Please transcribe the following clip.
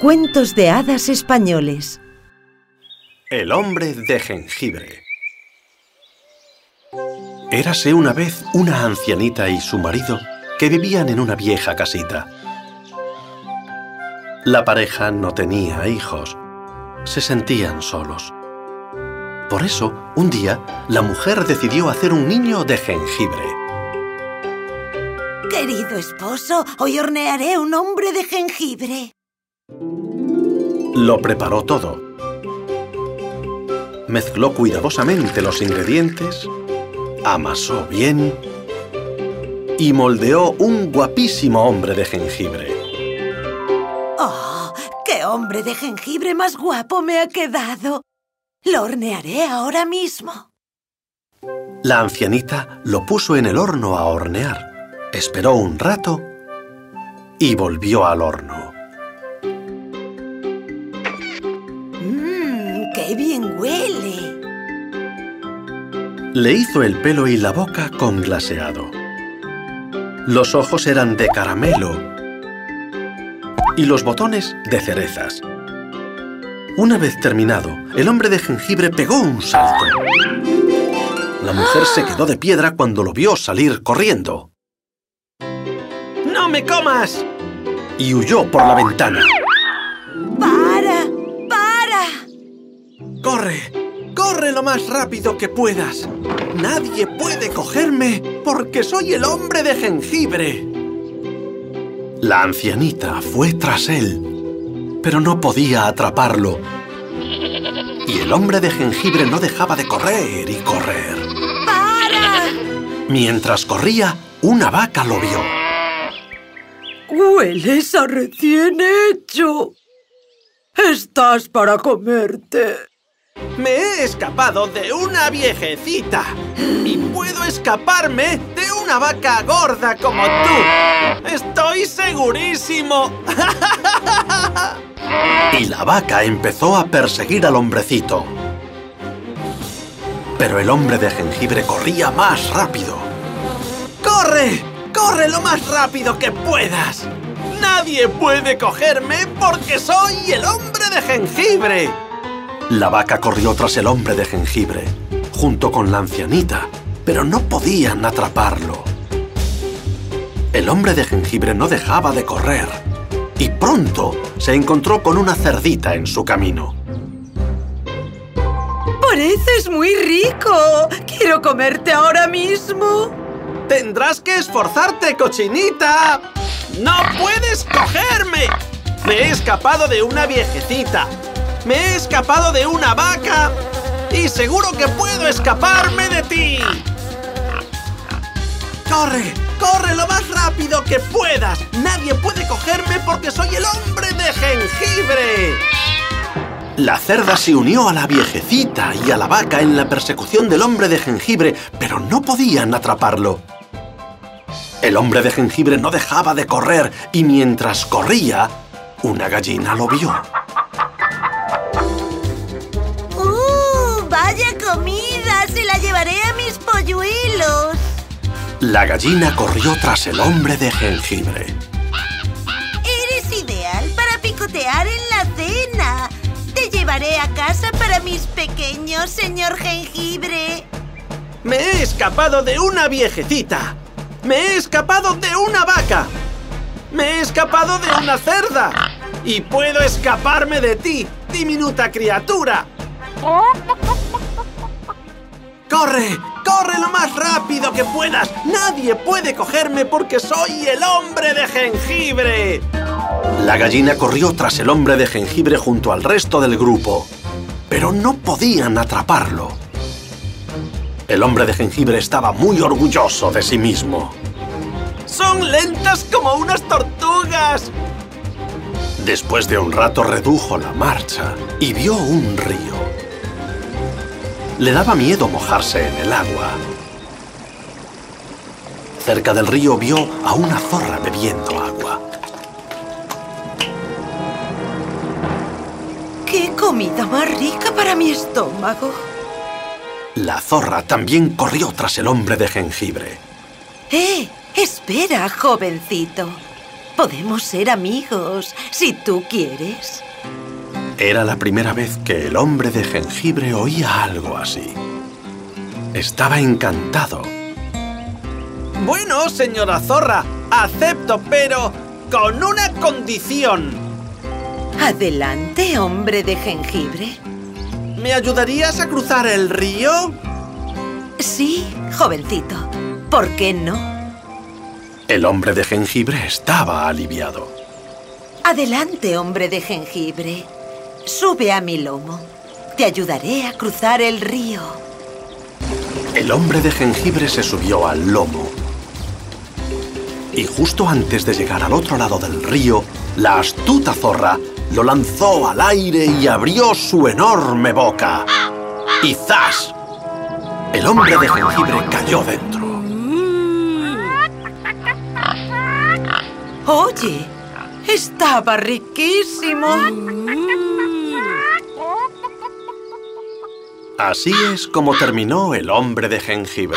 Cuentos de hadas españoles. El hombre de jengibre. Érase una vez una ancianita y su marido que vivían en una vieja casita. La pareja no tenía hijos. Se sentían solos. Por eso, un día, la mujer decidió hacer un niño de jengibre. Querido esposo, hoy hornearé un hombre de jengibre. Lo preparó todo. Mezcló cuidadosamente los ingredientes, amasó bien y moldeó un guapísimo hombre de jengibre. ¡Oh! ¡Qué hombre de jengibre más guapo me ha quedado! Lo hornearé ahora mismo. La ancianita lo puso en el horno a hornear. Esperó un rato y volvió al horno. Le hizo el pelo y la boca con glaseado. Los ojos eran de caramelo y los botones de cerezas. Una vez terminado, el hombre de jengibre pegó un salto. La mujer se quedó de piedra cuando lo vio salir corriendo. ¡No me comas! Y huyó por la ventana. ¡Para! ¡Para! ¡Corre! ¡Corre lo más rápido que puedas! Nadie puede cogerme porque soy el hombre de jengibre. La ancianita fue tras él, pero no podía atraparlo. Y el hombre de jengibre no dejaba de correr y correr. ¡Para! Mientras corría, una vaca lo vio. Hueles a recién hecho. Estás para comerte. Me he escapado de una viejecita y puedo escaparme de una vaca gorda como tú. Estoy segurísimo. Y la vaca empezó a perseguir al hombrecito. Pero el hombre de jengibre corría más rápido. ¡Corre! ¡Corre lo más rápido que puedas! ¡Nadie puede cogerme porque soy el hombre de jengibre! La vaca corrió tras el hombre de jengibre, junto con la ancianita, pero no podían atraparlo. El hombre de jengibre no dejaba de correr, y pronto se encontró con una cerdita en su camino. Pareces muy rico. Quiero comerte ahora mismo. ¡Tendrás que esforzarte, cochinita! ¡No puedes cogerme! Me he escapado de una viejecita. Me he escapado de una vaca. Y seguro que puedo escaparme de ti. ¡Corre! ¡Corre lo más rápido que puedas! Nadie puede cogerme porque soy el hombre de jengibre. La cerda se unió a la viejecita y a la vaca en la persecución del hombre de jengibre, pero no podían atraparlo. El hombre de jengibre no dejaba de correr y mientras corría, una gallina lo vio. La gallina corrió tras el hombre de jengibre. Eres ideal para picotear en la cena. Te llevaré a casa para mis pequeños, señor jengibre. Me he escapado de una viejecita. Me he escapado de una vaca. Me he escapado de una cerda. Y puedo escaparme de ti, diminuta criatura. ¡Corre! ¡Corre lo más rápido que puedas! ¡Nadie puede cogerme porque soy el hombre de jengibre! La gallina corrió tras el hombre de jengibre junto al resto del grupo, pero no podían atraparlo. El hombre de jengibre estaba muy orgulloso de sí mismo. ¡Son lentas como unas tortugas! Después de un rato redujo la marcha y vio un río. Le daba miedo mojarse en el agua. Cerca del río vio a una zorra bebiendo agua. ¡Qué comida más rica para mi estómago! La zorra también corrió tras el hombre de jengibre. ¡Eh! Espera, jovencito. Podemos ser amigos, si tú quieres. Era la primera vez que el hombre de jengibre oía algo así. Estaba encantado. Bueno, señora zorra, acepto, pero con una condición. Adelante, hombre de jengibre. ¿Me ayudarías a cruzar el río? Sí, jovencito. ¿Por qué no? El hombre de jengibre estaba aliviado. Adelante, hombre de jengibre. Sube a mi lomo. Te ayudaré a cruzar el río. El hombre de jengibre se subió al lomo. Y justo antes de llegar al otro lado del río, la astuta zorra lo lanzó al aire y abrió su enorme boca. ¡Y zas! El hombre de jengibre cayó dentro. Oye, estaba riquísimo. Así es como terminó el hombre de jengibre.